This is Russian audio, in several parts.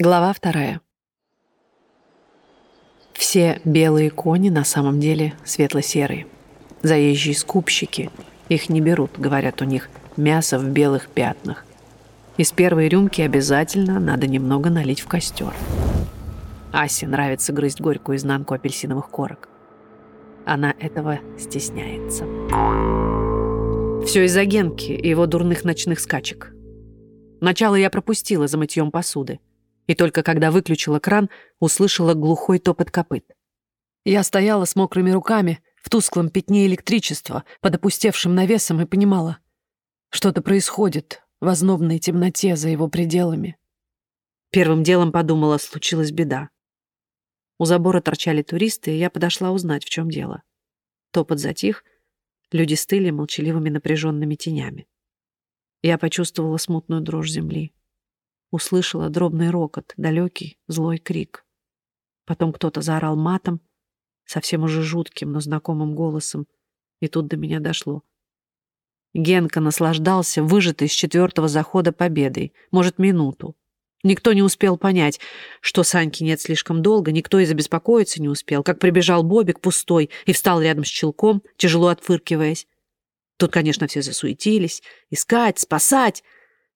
Глава вторая. Все белые кони на самом деле светло-серые. Заезжие скупщики. Их не берут, говорят у них, мясо в белых пятнах. Из первой рюмки обязательно надо немного налить в костер. Асе нравится грызть горькую изнанку апельсиновых корок. Она этого стесняется. Все из-за Генки и его дурных ночных скачек. Начало я пропустила за мытьем посуды и только когда выключила кран, услышала глухой топот копыт. Я стояла с мокрыми руками в тусклом пятне электричества под опустевшим навесом и понимала, что-то происходит в ознобной темноте за его пределами. Первым делом подумала, случилась беда. У забора торчали туристы, и я подошла узнать, в чем дело. Топот затих, люди стыли молчаливыми напряженными тенями. Я почувствовала смутную дрожь земли. Услышала дробный рокот, далекий, злой крик. Потом кто-то заорал матом, совсем уже жутким, но знакомым голосом, и тут до меня дошло. Генка наслаждался выжатой с четвертого захода победой, может, минуту. Никто не успел понять, что Саньки нет слишком долго, никто и забеспокоиться не успел, как прибежал Бобик пустой и встал рядом с челком, тяжело отфыркиваясь. Тут, конечно, все засуетились. Искать, спасать.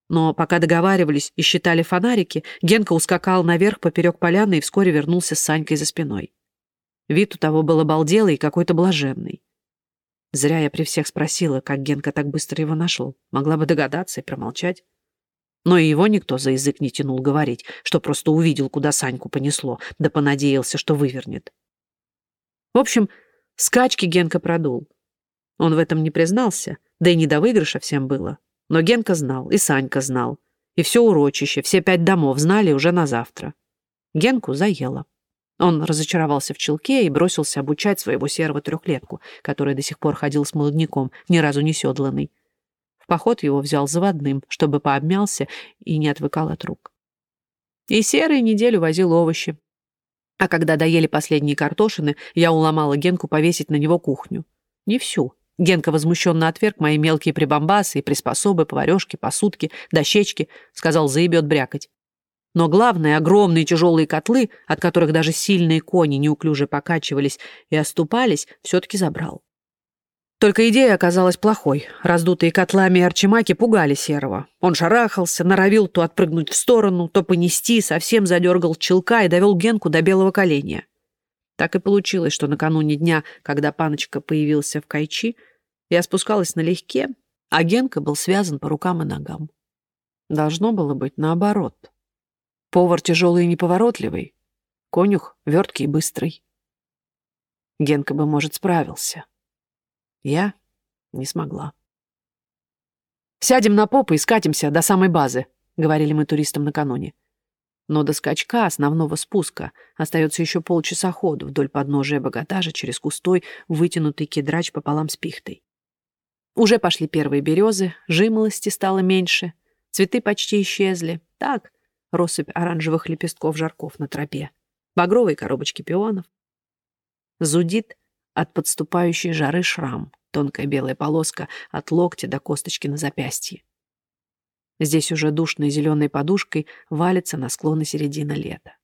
Но пока договаривались и считали фонарики, Генка ускакал наверх поперек поляны и вскоре вернулся с Санькой за спиной. Вид у того был обалделый и какой-то блаженный. Зря я при всех спросила, как Генка так быстро его нашел. Могла бы догадаться и промолчать. Но и его никто за язык не тянул говорить, что просто увидел, куда Саньку понесло, да понадеялся, что вывернет. В общем, скачки Генка продул. Он в этом не признался, да и не до выигрыша всем было. Но Генка знал, и Санька знал. И все урочище, все пять домов знали уже на завтра. Генку заело. Он разочаровался в челке и бросился обучать своего серого трехлетку, который до сих пор ходил с молодняком, ни разу не седланный. В поход его взял заводным, чтобы пообмялся и не отвыкал от рук. И серый неделю возил овощи. А когда доели последние картошины, я уломала Генку повесить на него кухню. Не всю, Генка возмущенно отверг мои мелкие прибамбасы и приспособы, поварешки, посудки, дощечки, сказал, заебет брякать. Но главное, огромные тяжелые котлы, от которых даже сильные кони неуклюже покачивались и оступались, все-таки забрал. Только идея оказалась плохой. Раздутые котлами арчимаки пугали Серого. Он шарахался, норовил то отпрыгнуть в сторону, то понести, совсем задергал челка и довел Генку до белого коленя. Так и получилось, что накануне дня, когда паночка появился в Кайчи, я спускалась налегке, а Генка был связан по рукам и ногам. Должно было быть наоборот. Повар тяжелый и неповоротливый, конюх верткий и быстрый. Генка бы, может, справился. Я не смогла. «Сядем на попы и скатимся до самой базы», — говорили мы туристам накануне. Но до скачка основного спуска остается еще полчаса ходу вдоль подножия богатажа через густой, вытянутый кедрач пополам с пихтой. Уже пошли первые березы, жимолости стало меньше, цветы почти исчезли. Так, россыпь оранжевых лепестков жарков на тропе, багровые коробочки пионов. Зудит от подступающей жары шрам, тонкая белая полоска от локтя до косточки на запястье. Здесь уже душной зеленой подушкой валится на склоны середины лета.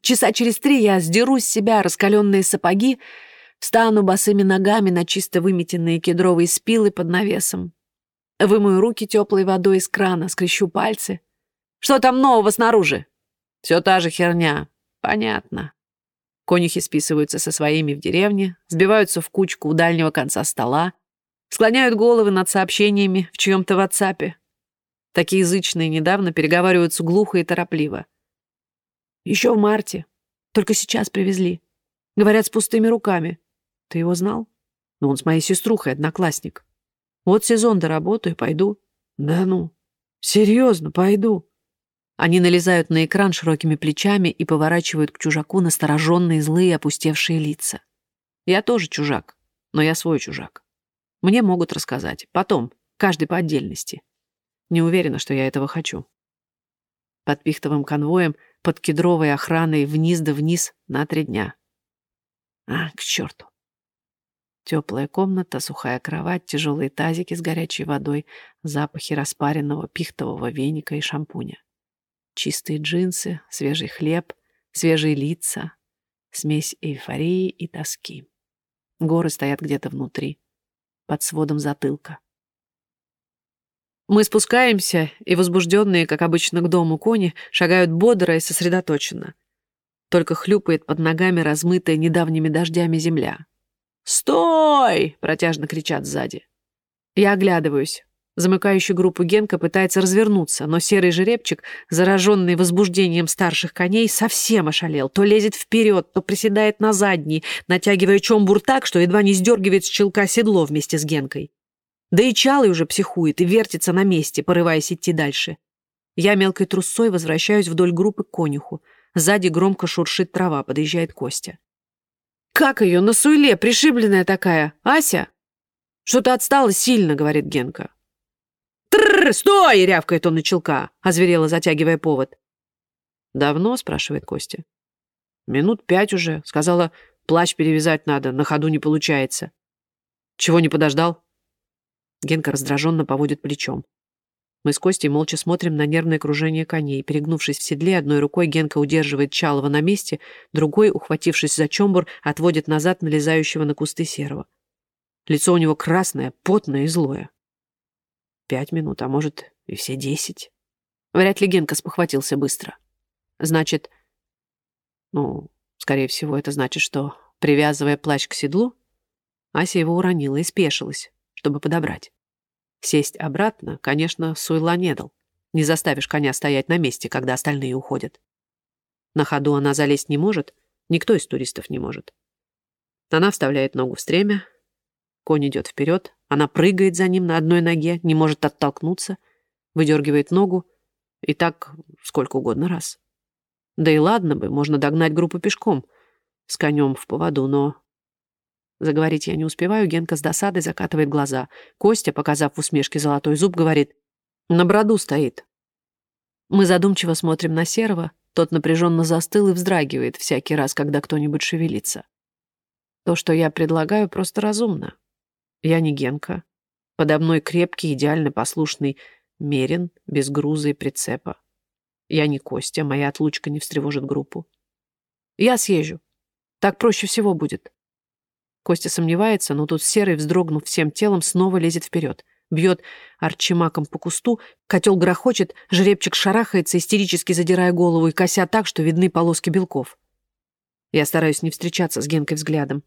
Часа через три я сдеру с себя раскаленные сапоги, встану босыми ногами на чисто выметенные кедровые спилы под навесом, вымою руки теплой водой из крана, скрещу пальцы. Что там нового снаружи? Все та же херня. Понятно. Конюхи списываются со своими в деревне, сбиваются в кучку у дальнего конца стола, склоняют головы над сообщениями в чьем-то ватсапе. Такие язычные недавно переговариваются глухо и торопливо. Еще в марте. Только сейчас привезли. Говорят, с пустыми руками. Ты его знал? Ну, он с моей сеструхой одноклассник. Вот сезон доработаю, пойду. Да ну, серьезно, пойду. Они налезают на экран широкими плечами и поворачивают к чужаку настороженные, злые, опустевшие лица. Я тоже чужак, но я свой чужак. Мне могут рассказать. Потом, каждый по отдельности. Не уверена, что я этого хочу. Под пихтовым конвоем, под кедровой охраной вниз да вниз на три дня. А, к черту. Теплая комната, сухая кровать, тяжелые тазики с горячей водой, запахи распаренного пихтового веника и шампуня. Чистые джинсы, свежий хлеб, свежие лица, смесь эйфории и тоски. Горы стоят где-то внутри, под сводом затылка. Мы спускаемся, и возбужденные, как обычно, к дому кони шагают бодро и сосредоточенно. Только хлюпает под ногами размытая недавними дождями земля. «Стой!» — протяжно кричат сзади. Я оглядываюсь. Замыкающий группу Генка пытается развернуться, но серый жеребчик, зараженный возбуждением старших коней, совсем ошалел. То лезет вперед, то приседает на задний, натягивая чомбур так, что едва не сдергивает с челка седло вместе с Генкой. Да и Чалый уже психует и вертится на месте, порываясь идти дальше. Я мелкой трусцой возвращаюсь вдоль группы к конюху. Сзади громко шуршит трава, подъезжает Костя. «Как ее, на суйле, пришибленная такая? Ася?» «Что-то отстала сильно», — говорит Генка. «Трррр, стой!» — рявкает он на челка, озверело затягивая повод. «Давно?» — спрашивает Костя. «Минут пять уже. Сказала, плащ перевязать надо, на ходу не получается». «Чего не подождал?» Генка раздраженно поводит плечом. Мы с Костей молча смотрим на нервное кружение коней. Перегнувшись в седле, одной рукой Генка удерживает Чалова на месте, другой, ухватившись за чомбур, отводит назад налезающего на кусты серого. Лицо у него красное, потное и злое. Пять минут, а может, и все десять. Вряд ли Генка спохватился быстро. Значит, ну, скорее всего, это значит, что, привязывая плащ к седлу, Ася его уронила и спешилась чтобы подобрать. Сесть обратно, конечно, Суйла не дал. Не заставишь коня стоять на месте, когда остальные уходят. На ходу она залезть не может, никто из туристов не может. Она вставляет ногу в стремя, конь идет вперед, она прыгает за ним на одной ноге, не может оттолкнуться, выдергивает ногу, и так сколько угодно раз. Да и ладно бы, можно догнать группу пешком, с конем в поводу, но Заговорить я не успеваю, Генка с досадой закатывает глаза. Костя, показав в усмешке золотой зуб, говорит, «На броду стоит». Мы задумчиво смотрим на Серого, тот напряженно застыл и вздрагивает всякий раз, когда кто-нибудь шевелится. То, что я предлагаю, просто разумно. Я не Генка. Подо мной крепкий, идеально послушный Мерин, без груза и прицепа. Я не Костя, моя отлучка не встревожит группу. Я съезжу. Так проще всего будет. Костя сомневается, но тут Серый, вздрогнув всем телом, снова лезет вперед. Бьет арчимаком по кусту, котел грохочет, жеребчик шарахается, истерически задирая голову и кося так, что видны полоски белков. Я стараюсь не встречаться с Генкой взглядом.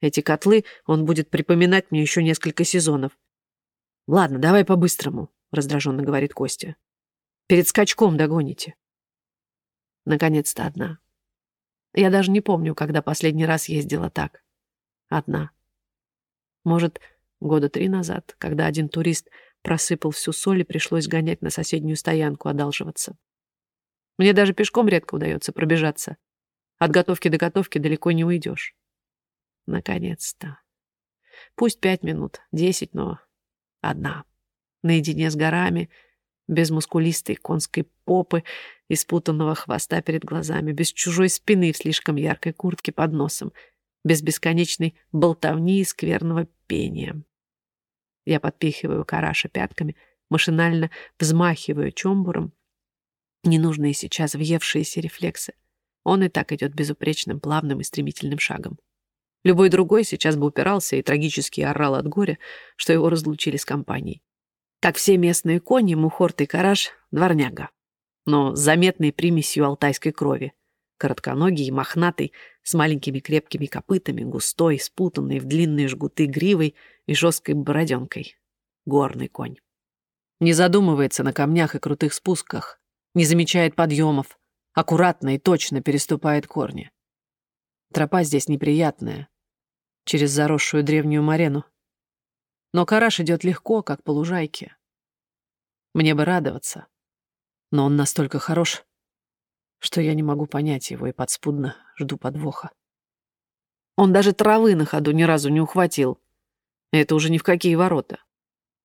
Эти котлы он будет припоминать мне еще несколько сезонов. «Ладно, давай по-быстрому», — раздраженно говорит Костя. «Перед скачком догоните». Наконец-то одна. Я даже не помню, когда последний раз ездила так. Одна. Может, года три назад, когда один турист просыпал всю соль и пришлось гонять на соседнюю стоянку одалживаться. Мне даже пешком редко удается пробежаться. От готовки до готовки далеко не уйдешь. Наконец-то. Пусть пять минут, десять, но одна. Наедине с горами, без мускулистой конской попы и спутанного хвоста перед глазами, без чужой спины в слишком яркой куртке под носом — без бесконечной болтовни и скверного пения. Я подпихиваю караша пятками, машинально взмахиваю чомбуром. Ненужные сейчас въевшиеся рефлексы. Он и так идет безупречным, плавным и стремительным шагом. Любой другой сейчас бы упирался и трагически орал от горя, что его разлучили с компанией. Как все местные кони, Мухорт и Караш — дворняга. Но с заметной примесью алтайской крови — коротконогий и мохнатый, с маленькими крепкими копытами, густой, спутанный в длинные жгуты гривой и жесткой бороденкой. Горный конь. Не задумывается на камнях и крутых спусках, не замечает подъемов, аккуратно и точно переступает корни. Тропа здесь неприятная, через заросшую древнюю марену. Но караш идет легко, как по лужайке. Мне бы радоваться, но он настолько хорош, что я не могу понять его и подспудно жду подвоха. Он даже травы на ходу ни разу не ухватил. это уже ни в какие ворота.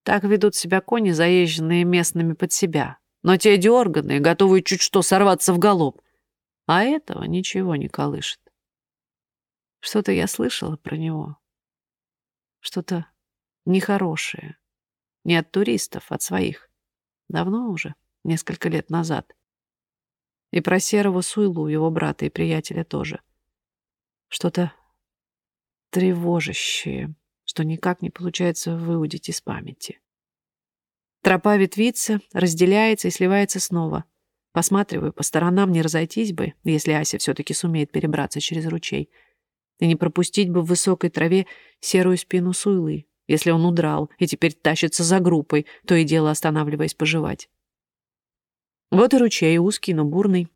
Так ведут себя кони, заезженные местными под себя. Но те дерганые, готовые чуть что сорваться в галоп. А этого ничего не колышет. Что-то я слышала про него. Что-то нехорошее. Не от туристов, от своих. Давно уже, несколько лет назад. И про серого Суйлу, его брата и приятеля тоже. Что-то тревожащее, что никак не получается выудить из памяти. Тропа ветвится, разделяется и сливается снова. Посматриваю по сторонам, не разойтись бы, если Ася все-таки сумеет перебраться через ручей. И не пропустить бы в высокой траве серую спину Суйлы, если он удрал и теперь тащится за группой, то и дело останавливаясь пожевать. Вот и ручей, узкий, но бурный.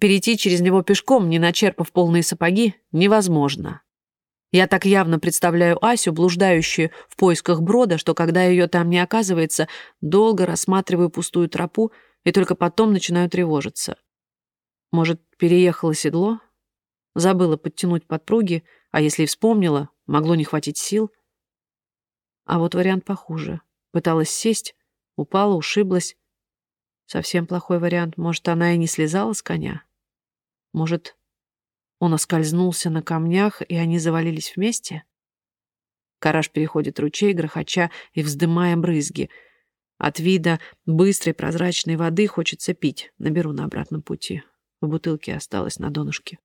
Перейти через него пешком, не начерпав полные сапоги, невозможно. Я так явно представляю Асю, блуждающую в поисках брода, что когда ее там не оказывается, долго рассматриваю пустую тропу и только потом начинаю тревожиться. Может, переехала седло? Забыла подтянуть подпруги, а если и вспомнила, могло не хватить сил. А вот вариант похуже. Пыталась сесть, упала, ушиблась. Совсем плохой вариант. Может, она и не слезала с коня? Может, он оскользнулся на камнях, и они завалились вместе. Караж переходит ручей, грохоча и вздымая брызги. От вида быстрой прозрачной воды хочется пить. Наберу на обратном пути. В бутылке осталось на донышке.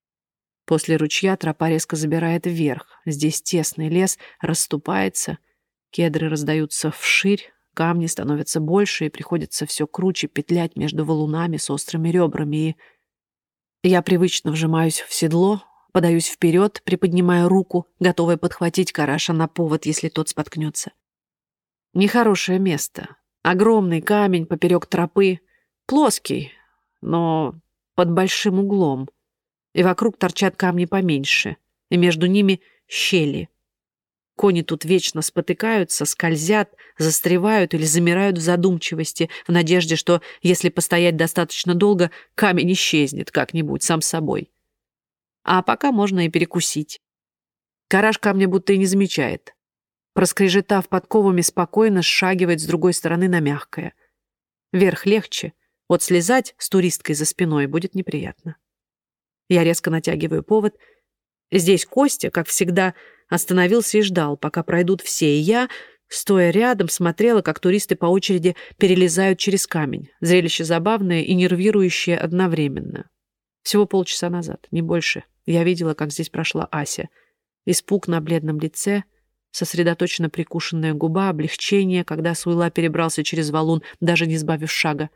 После ручья тропа резко забирает вверх. Здесь тесный лес расступается, кедры раздаются вширь, камни становятся больше, и приходится все круче петлять между валунами с острыми ребрами и я привычно вжимаюсь в седло, подаюсь вперед, приподнимая руку, готовая подхватить караша на повод, если тот споткнется. Нехорошее место. Огромный камень поперек тропы. Плоский, но под большим углом. И вокруг торчат камни поменьше, и между ними щели — Кони тут вечно спотыкаются, скользят, застревают или замирают в задумчивости, в надежде, что, если постоять достаточно долго, камень исчезнет как-нибудь сам собой. А пока можно и перекусить. Караж камня будто и не замечает. Проскрежетав подковами, спокойно сшагивает с другой стороны на мягкое. Вверх легче, вот слезать с туристкой за спиной будет неприятно. Я резко натягиваю повод. Здесь Костя, как всегда, Остановился и ждал, пока пройдут все, и я, стоя рядом, смотрела, как туристы по очереди перелезают через камень. Зрелище забавное и нервирующее одновременно. Всего полчаса назад, не больше, я видела, как здесь прошла Ася. Испуг на бледном лице, сосредоточенно прикушенная губа, облегчение, когда Суйла перебрался через валун, даже не сбавив шага.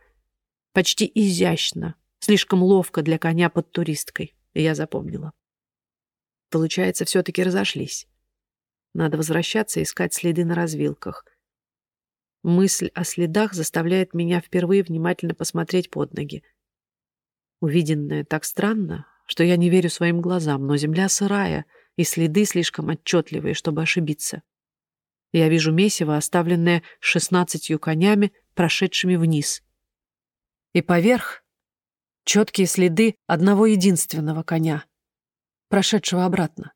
Почти изящно, слишком ловко для коня под туристкой. я запомнила. Получается, все-таки разошлись. Надо возвращаться и искать следы на развилках. Мысль о следах заставляет меня впервые внимательно посмотреть под ноги. Увиденное так странно, что я не верю своим глазам, но земля сырая, и следы слишком отчетливые, чтобы ошибиться. Я вижу месиво, оставленное шестнадцатью конями, прошедшими вниз. И поверх четкие следы одного единственного коня — прошедшего обратно.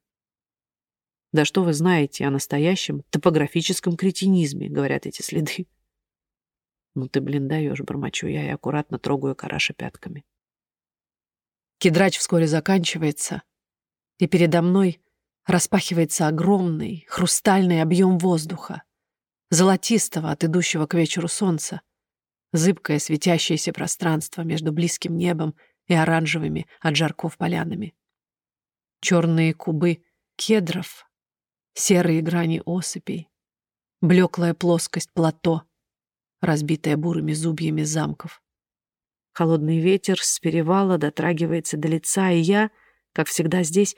Да что вы знаете о настоящем топографическом кретинизме, говорят эти следы. Ну ты, блин, даешь, бормочу я и аккуратно трогаю караша пятками. Кедрач вскоре заканчивается, и передо мной распахивается огромный хрустальный объем воздуха, золотистого от идущего к вечеру солнца, зыбкое светящееся пространство между близким небом и оранжевыми от жарков полянами черные кубы кедров, серые грани осыпей, блеклая плоскость плато, разбитая бурыми зубьями замков. Холодный ветер с перевала дотрагивается до лица, и я, как всегда здесь,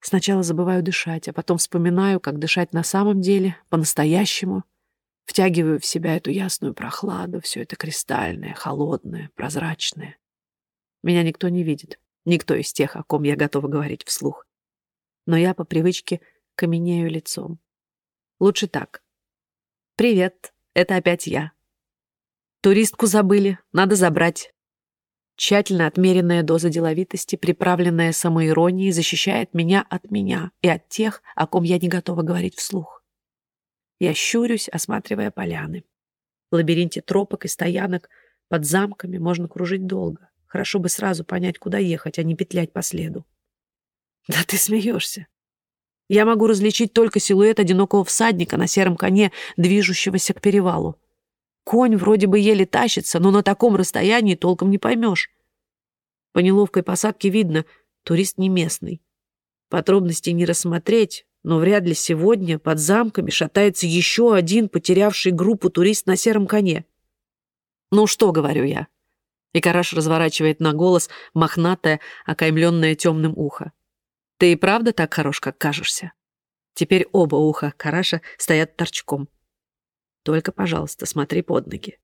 сначала забываю дышать, а потом вспоминаю, как дышать на самом деле, по-настоящему, втягиваю в себя эту ясную прохладу, все это кристальное, холодное, прозрачное. Меня никто не видит. Никто из тех, о ком я готова говорить вслух. Но я по привычке каменею лицом. Лучше так. «Привет, это опять я. Туристку забыли, надо забрать». Тщательно отмеренная доза деловитости, приправленная самоиронией, защищает меня от меня и от тех, о ком я не готова говорить вслух. Я щурюсь, осматривая поляны. В лабиринте тропок и стоянок под замками можно кружить долго. Хорошо бы сразу понять, куда ехать, а не петлять по следу. Да ты смеешься. Я могу различить только силуэт одинокого всадника на сером коне, движущегося к перевалу. Конь вроде бы еле тащится, но на таком расстоянии толком не поймешь. По неловкой посадке видно, турист не местный. Подробностей не рассмотреть, но вряд ли сегодня под замками шатается еще один потерявший группу турист на сером коне. «Ну что?» — говорю я. И Караш разворачивает на голос мохнатое, окаймленное темным ухо. «Ты и правда так хорош, как кажешься?» Теперь оба уха Караша стоят торчком. Только, пожалуйста, смотри под ноги.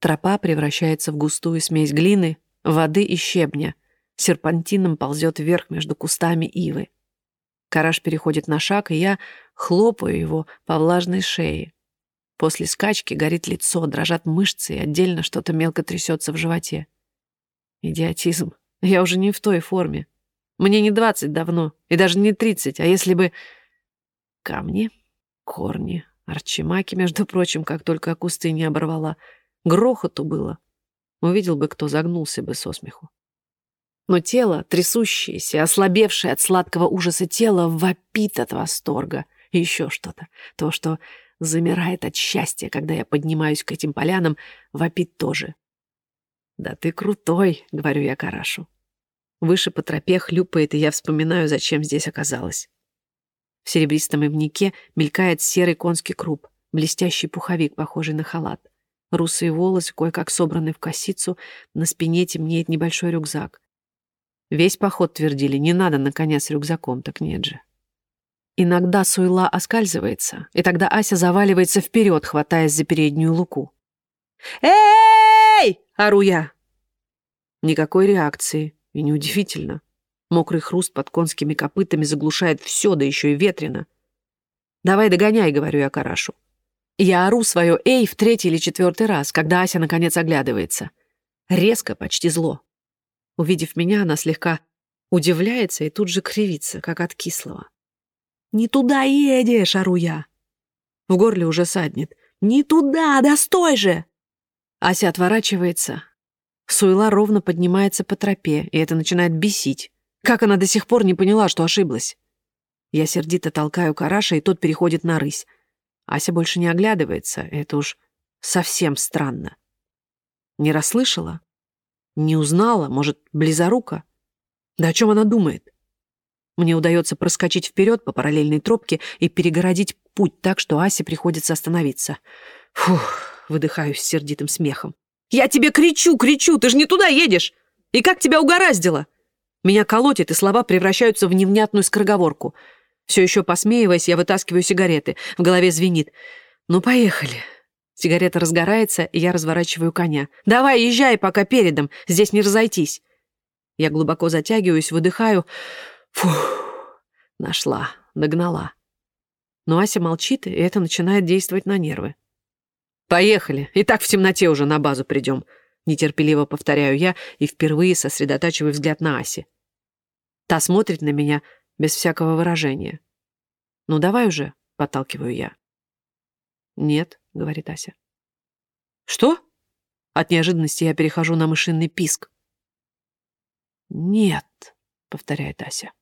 Тропа превращается в густую смесь глины, воды и щебня. Серпантином ползет вверх между кустами ивы. Караш переходит на шаг, и я хлопаю его по влажной шее. После скачки горит лицо, дрожат мышцы, и отдельно что-то мелко трясется в животе. Идиотизм. Я уже не в той форме. Мне не двадцать давно, и даже не тридцать, а если бы... Камни, корни, арчимаки, между прочим, как только кусты не оборвала. Грохоту было. Увидел бы, кто загнулся бы со смеху. Но тело, трясущееся, ослабевшее от сладкого ужаса тело, вопит от восторга. И еще что-то. То, что замирает от счастья, когда я поднимаюсь к этим полянам, вопит тоже. «Да ты крутой», — говорю я Карашу. Выше по тропе хлюпает, и я вспоминаю, зачем здесь оказалась. В серебристом ивнике мелькает серый конский круп, блестящий пуховик, похожий на халат. Русые волосы, кое-как собраны в косицу, на спине темнеет небольшой рюкзак. Весь поход твердили, не надо на коня с рюкзаком, так нет же. Иногда суйла оскальзывается, и тогда Ася заваливается вперед, хватаясь за переднюю луку. «Эй!» — ору я. Никакой реакции. И неудивительно. Мокрый хруст под конскими копытами заглушает все, да еще и ветрено. «Давай догоняй», — говорю я Карашу. Я ору свое «эй» в третий или четвертый раз, когда Ася наконец оглядывается. Резко, почти зло. Увидев меня, она слегка удивляется и тут же кривится, как от кислого. «Не туда едешь!» — ору я. В горле уже саднет. «Не туда! Да стой же!» Ася отворачивается, Суйла ровно поднимается по тропе, и это начинает бесить. Как она до сих пор не поняла, что ошиблась? Я сердито толкаю Караша, и тот переходит на рысь. Ася больше не оглядывается, это уж совсем странно. Не расслышала? Не узнала? Может, близорука? Да о чем она думает? Мне удается проскочить вперед по параллельной тропке и перегородить путь так, что Асе приходится остановиться. Фух, выдыхаю с сердитым смехом. Я тебе кричу, кричу, ты же не туда едешь. И как тебя угораздило? Меня колотит, и слова превращаются в невнятную скороговорку. Все еще посмеиваясь, я вытаскиваю сигареты. В голове звенит. Ну, поехали. Сигарета разгорается, и я разворачиваю коня. «Давай, езжай, пока передом. Здесь не разойтись». Я глубоко затягиваюсь, выдыхаю. Фух, нашла, догнала. Но Ася молчит, и это начинает действовать на нервы. «Поехали. И так в темноте уже на базу придем», — нетерпеливо повторяю я и впервые сосредотачиваю взгляд на Аси. Та смотрит на меня без всякого выражения. «Ну, давай уже», — подталкиваю я. «Нет», — говорит Ася. «Что?» От неожиданности я перехожу на мышиный писк. «Нет», — повторяет Ася.